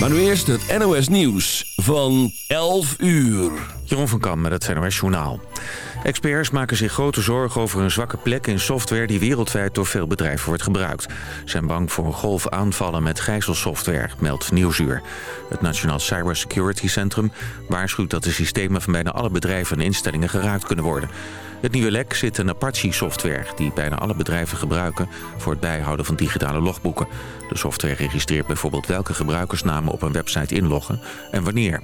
Maar nu eerst het NOS Nieuws van 11 uur. Jeroen van Kam met het NOS Journaal. Experts maken zich grote zorgen over een zwakke plek in software... die wereldwijd door veel bedrijven wordt gebruikt. Zijn bang voor een golf aanvallen met gijzelsoftware, meldt Nieuwsuur. Het Nationaal Cybersecurity Centrum waarschuwt dat de systemen... van bijna alle bedrijven en instellingen geraakt kunnen worden. Het nieuwe lek zit in Apache-software... die bijna alle bedrijven gebruiken voor het bijhouden van digitale logboeken. De software registreert bijvoorbeeld welke gebruikersnamen op een website inloggen en wanneer.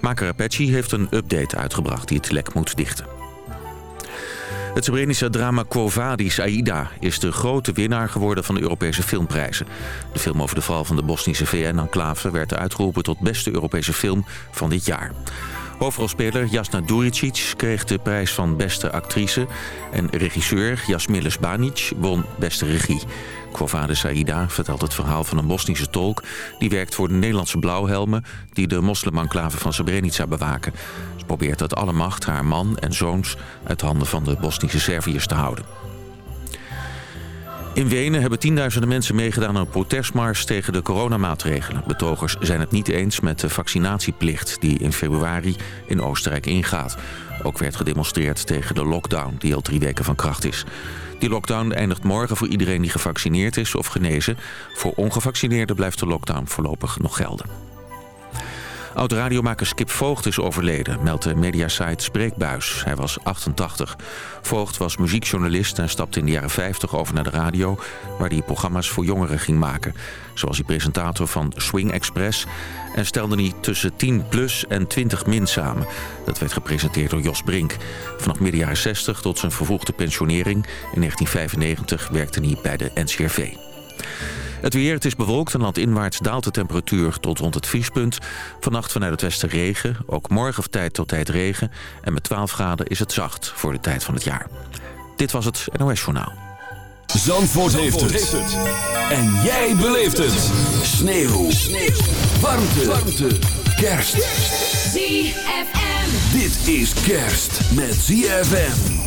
Maker Apache heeft een update uitgebracht die het lek moet dichten. Het Srebrenische drama Quo Vadis Aida is de grote winnaar geworden van de Europese filmprijzen. De film over de val van de Bosnische VN-enclave werd uitgeroepen tot beste Europese film van dit jaar. Hoofdrolspeler Jasna Duricic kreeg de prijs van beste actrice... en regisseur Jasmilis Banic won beste regie. Quovade Saida vertelt het verhaal van een Bosnische tolk... die werkt voor de Nederlandse blauwhelmen... die de moslimenclave van Srebrenica bewaken. Ze probeert uit alle macht haar man en zoons... uit handen van de Bosnische Serviërs te houden. In Wenen hebben tienduizenden mensen meegedaan aan een protestmars tegen de coronamaatregelen. Betogers zijn het niet eens met de vaccinatieplicht die in februari in Oostenrijk ingaat. Ook werd gedemonstreerd tegen de lockdown die al drie weken van kracht is. Die lockdown eindigt morgen voor iedereen die gevaccineerd is of genezen. Voor ongevaccineerden blijft de lockdown voorlopig nog gelden. Oud-radiomaker Skip Voogd is overleden, meldt de mediasite Spreekbuis. Hij was 88. Voogd was muziekjournalist en stapte in de jaren 50 over naar de radio... waar hij programma's voor jongeren ging maken. Zoals hij presentator van Swing Express... en stelde hij tussen 10 plus en 20 min samen. Dat werd gepresenteerd door Jos Brink. Vanaf midden jaren 60 tot zijn vervroegde pensionering in 1995 werkte hij bij de NCRV. Het weer, het is bewolkt en landinwaarts daalt de temperatuur tot rond het vriespunt. Vannacht vanuit het westen regen, ook morgen tijd tot tijd regen. En met 12 graden is het zacht voor de tijd van het jaar. Dit was het NOS Journaal. Zandvoort, heeft, het. En jij beleeft het. Sneeuw. Sneeuw. Warmte. Warmte. Kerst. ZFM. Dit is kerst met ZFM.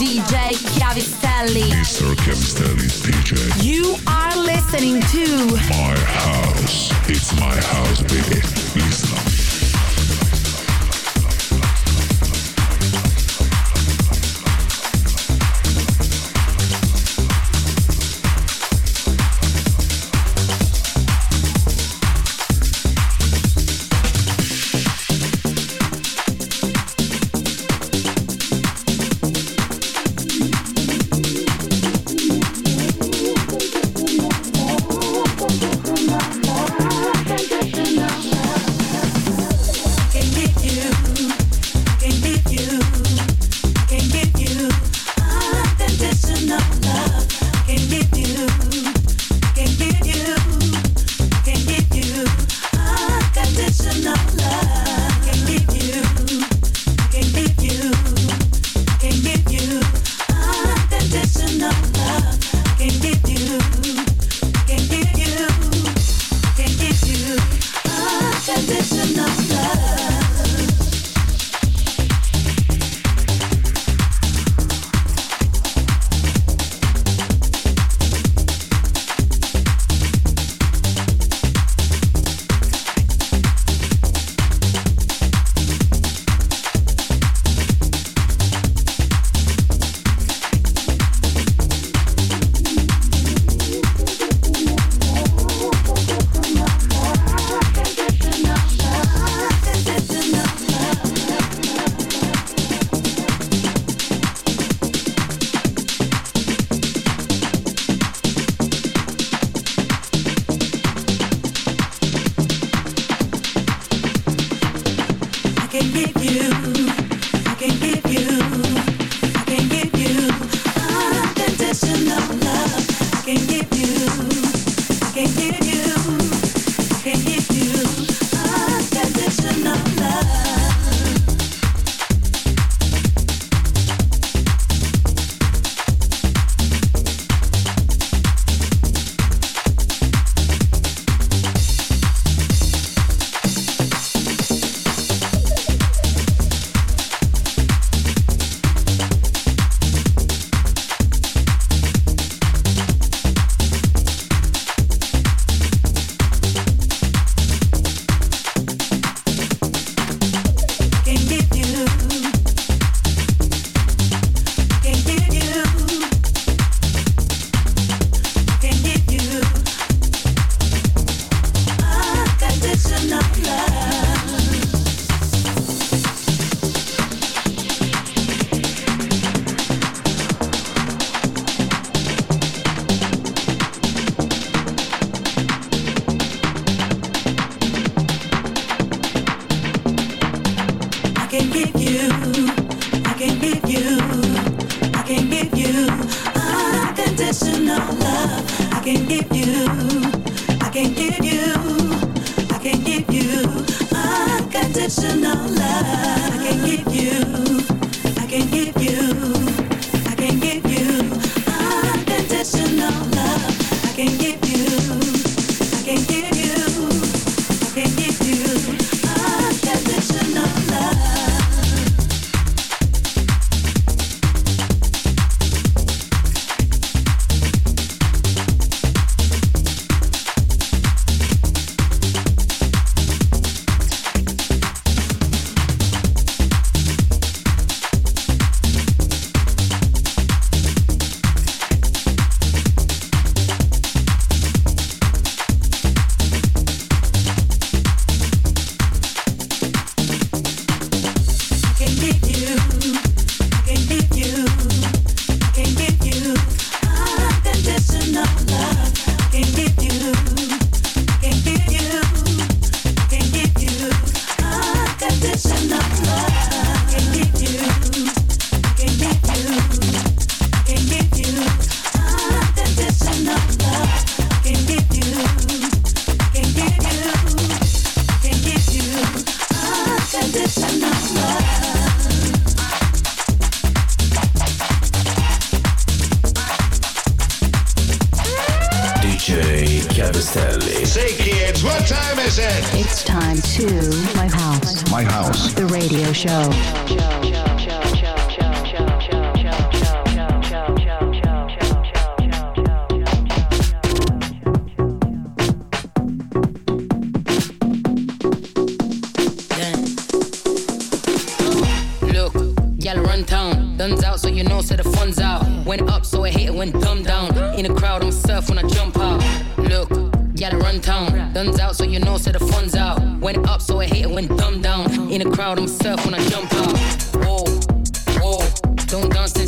DJ Chiavistelli. Mr. Chiavistelli DJ. You are listening to My House. It's my house, baby. Listen up. guns out, so you know, so the fun's out. Went up, so I hate it when dumbed down. In the crowd, I'm surf when I jump out. Whoa, whoa, don't dance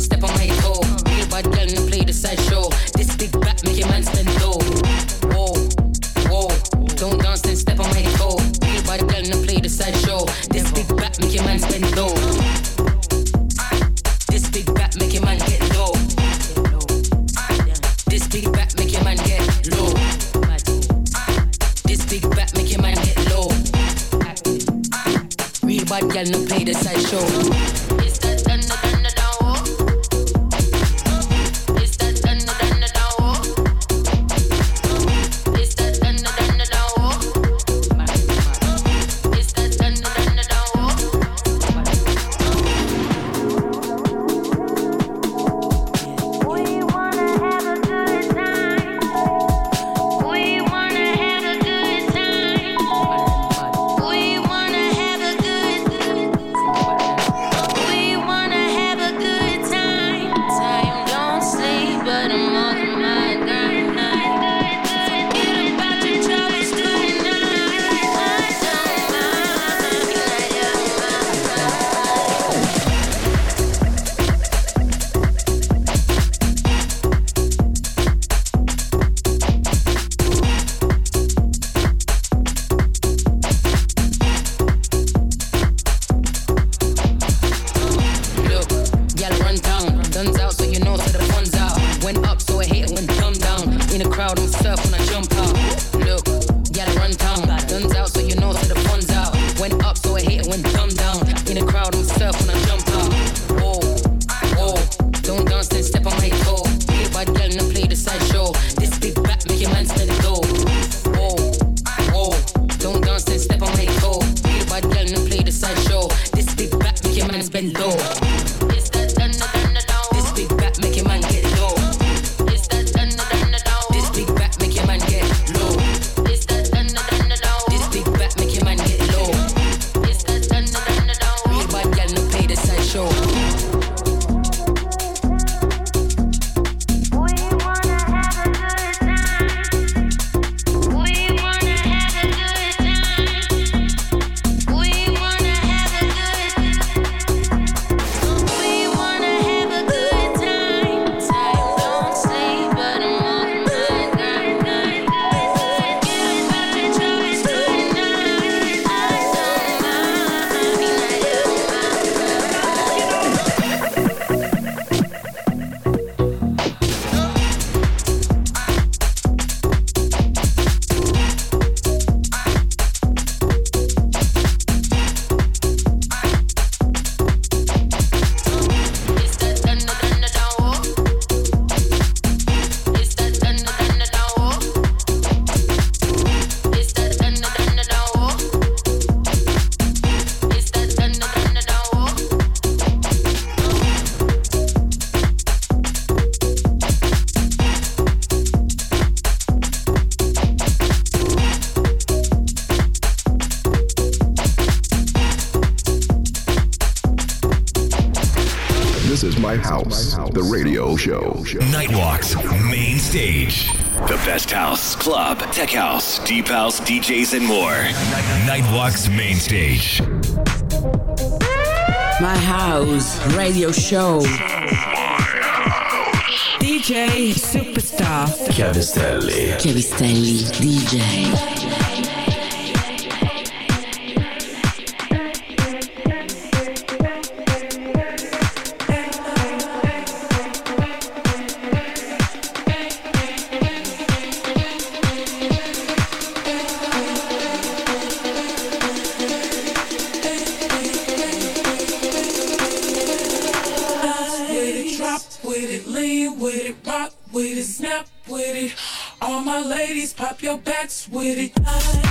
deep house, DJs, and more. Nightwalk's main stage. My house radio show. House. DJ superstar Chiavistelli. Chiavistelli DJ. with it. I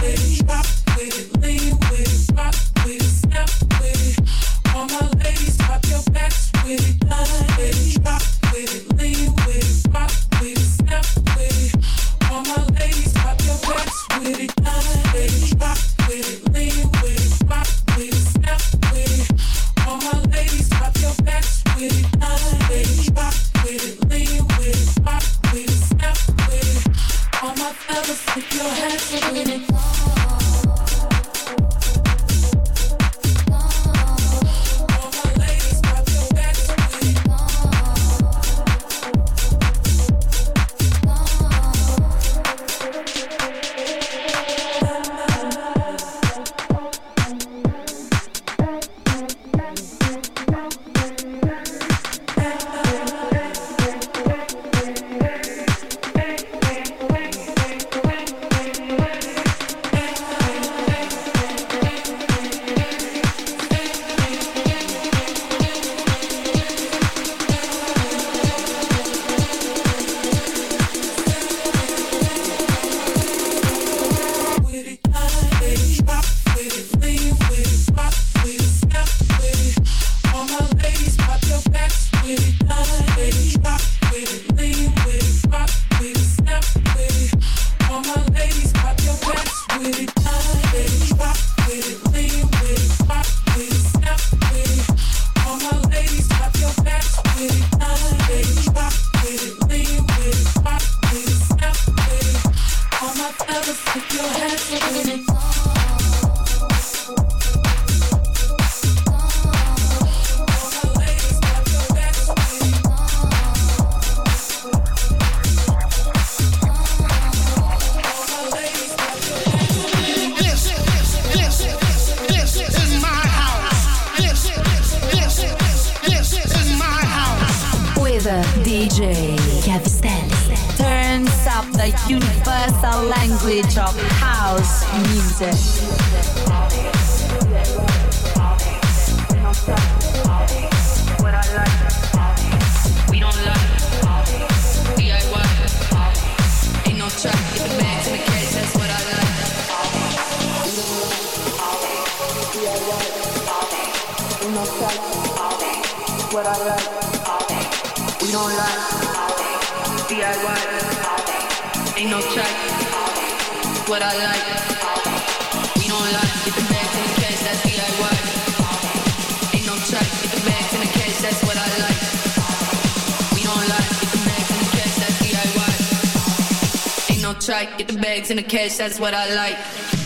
legs in the cash—that's what I like.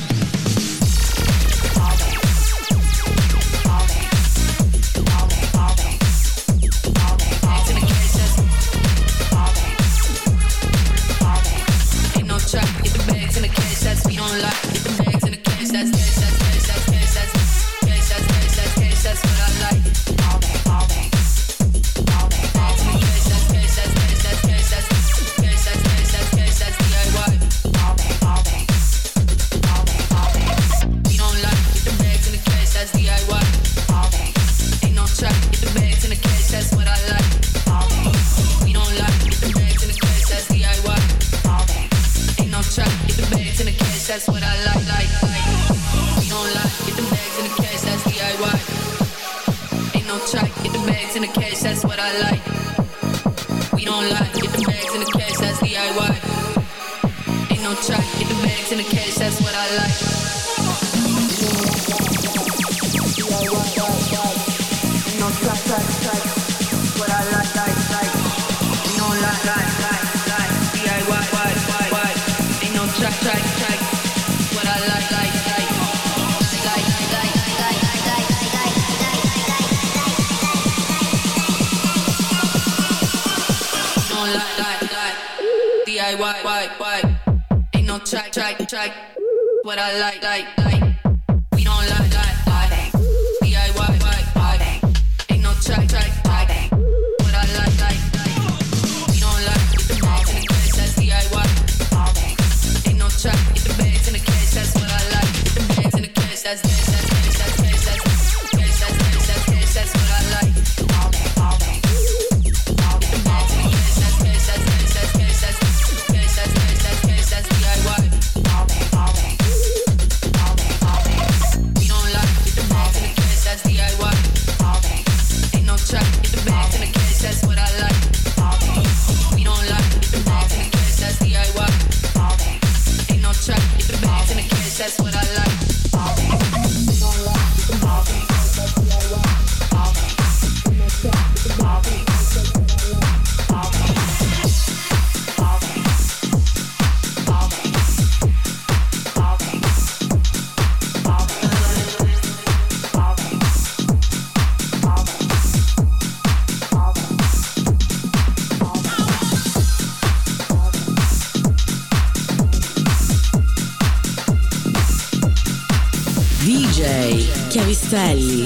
what I like, like, like. ¡Bello!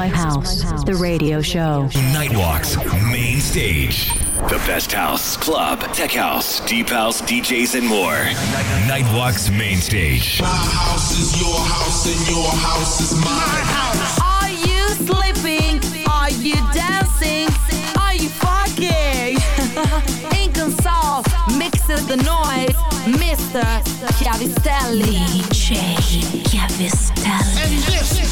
My House, the radio show. Nightwalk's main stage. The best house, club, tech house, deep house, DJs, and more. Nightwalk's main stage. My house is your house and your house is my house. Are you sleeping? Are you dancing? Are you fucking? Inconsol mixes the noise. Mr. Chiavistelli. DJ Chiavistelli. And this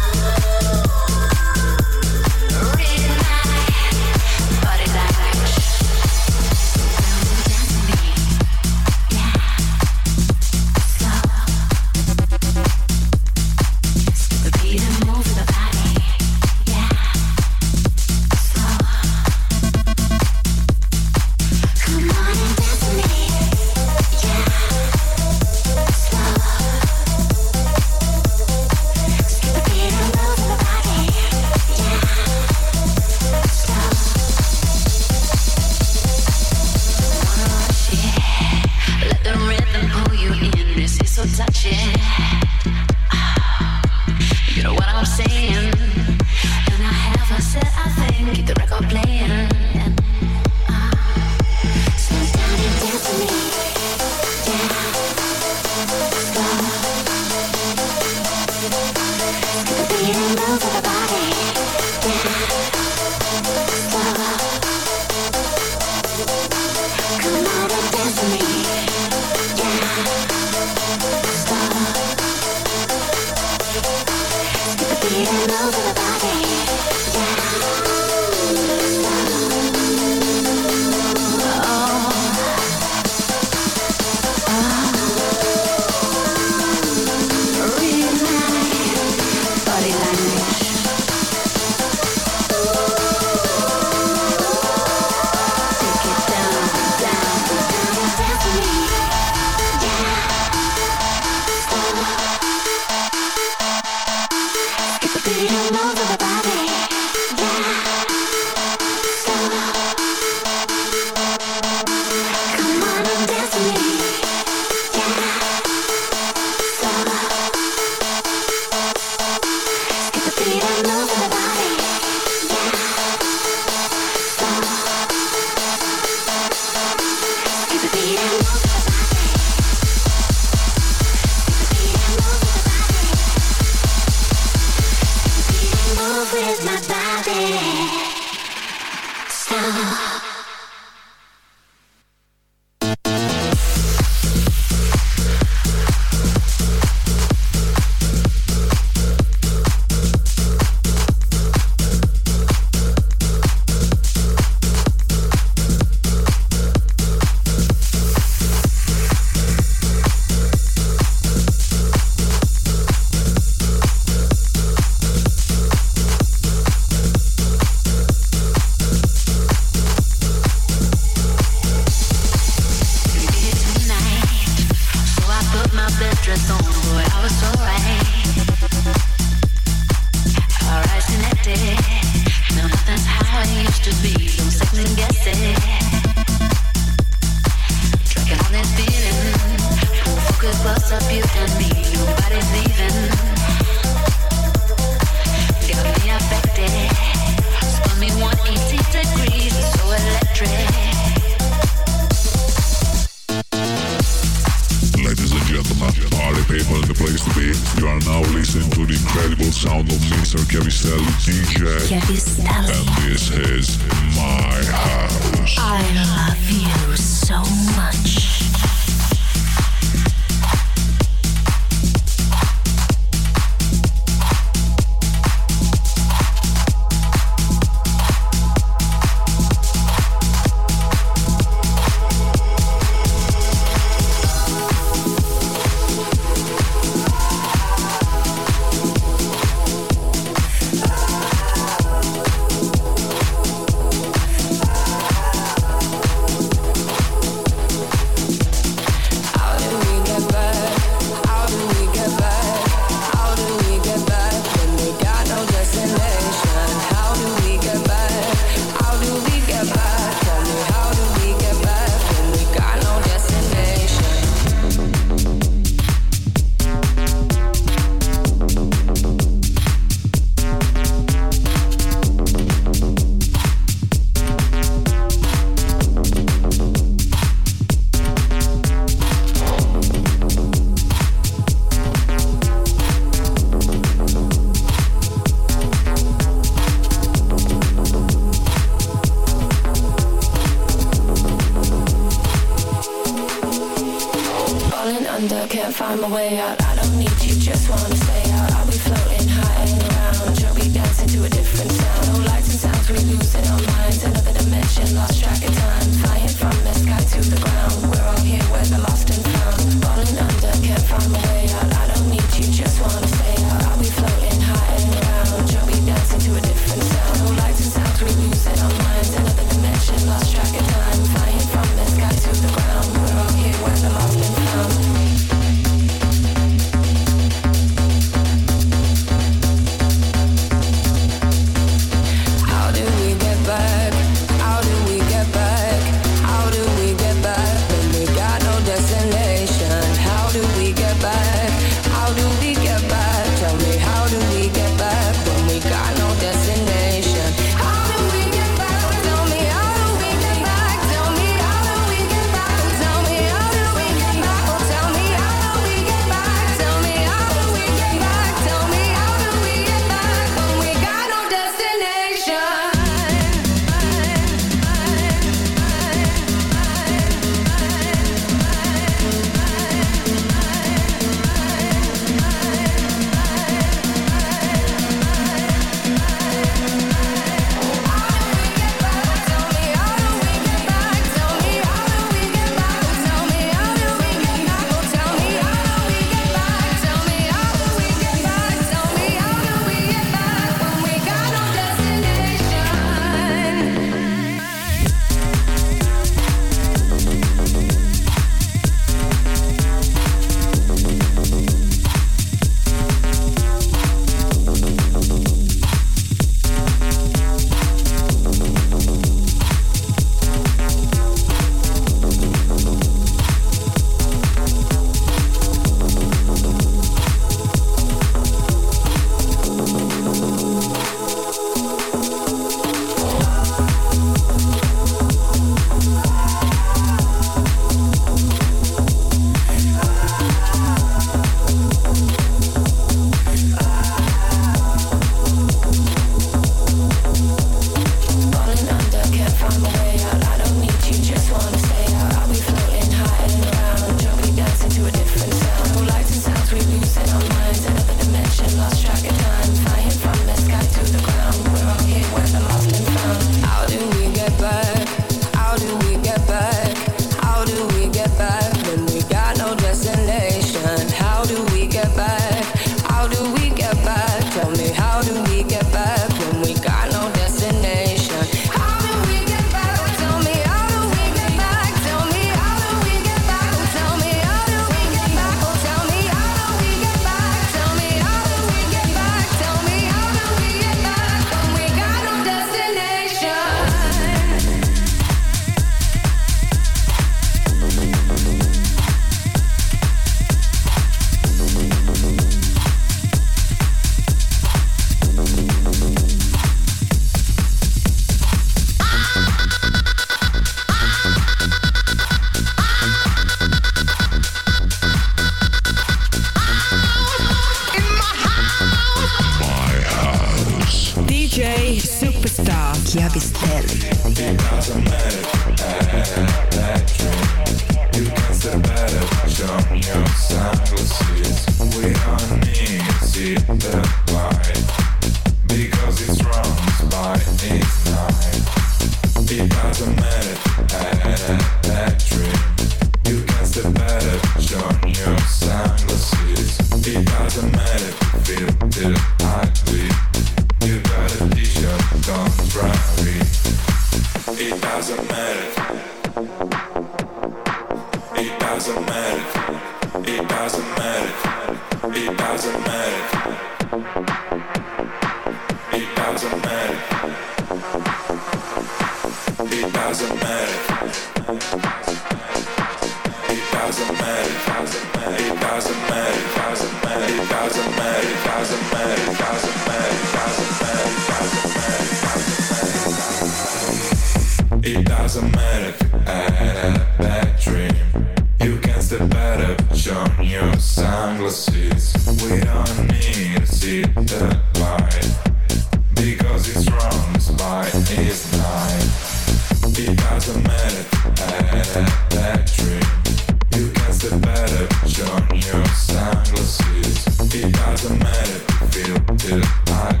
On your sunglasses, It doesn't matter. Feel it like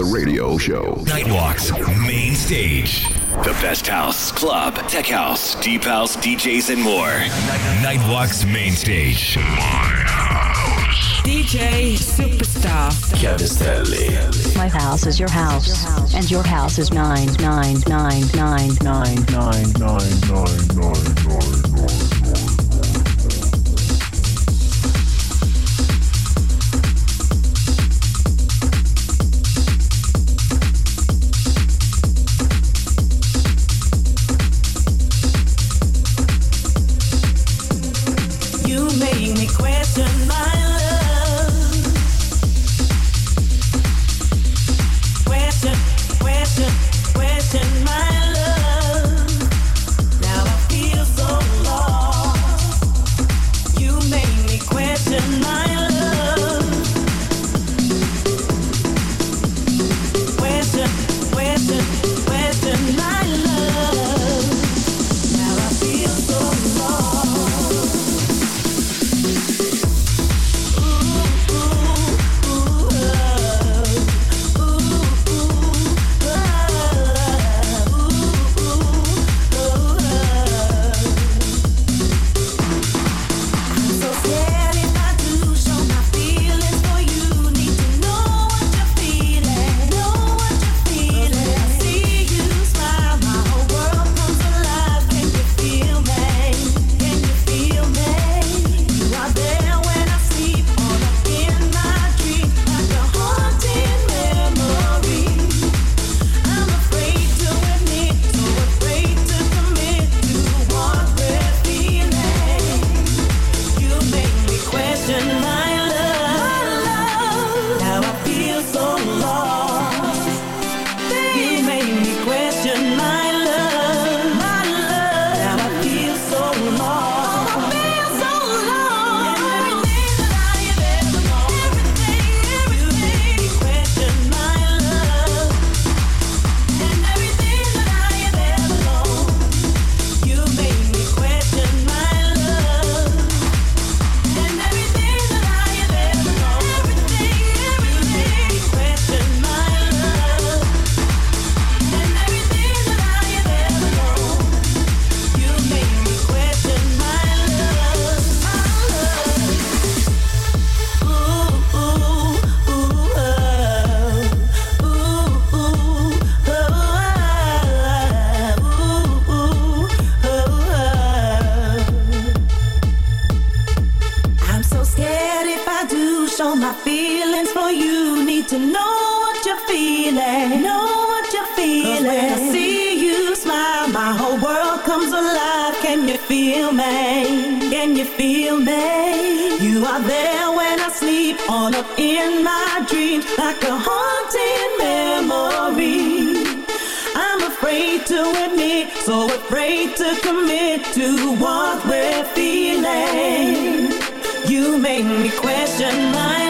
The radio show. Nightwalks, main stage. The best house, club, tech house, deep house, DJs, and more. Nightwalks, main stage. My house. DJ Superstar. My house is your house. And your house is 99999999999. Show my feelings for you. Need to know what you're feeling. Know what you're feeling. 'Cause when I see you smile, my whole world comes alive. Can you feel me? Can you feel me? You are there when I sleep, all up in my dreams, like a haunting memory. I'm afraid to admit, so afraid to commit to what we're feeling. You make me question my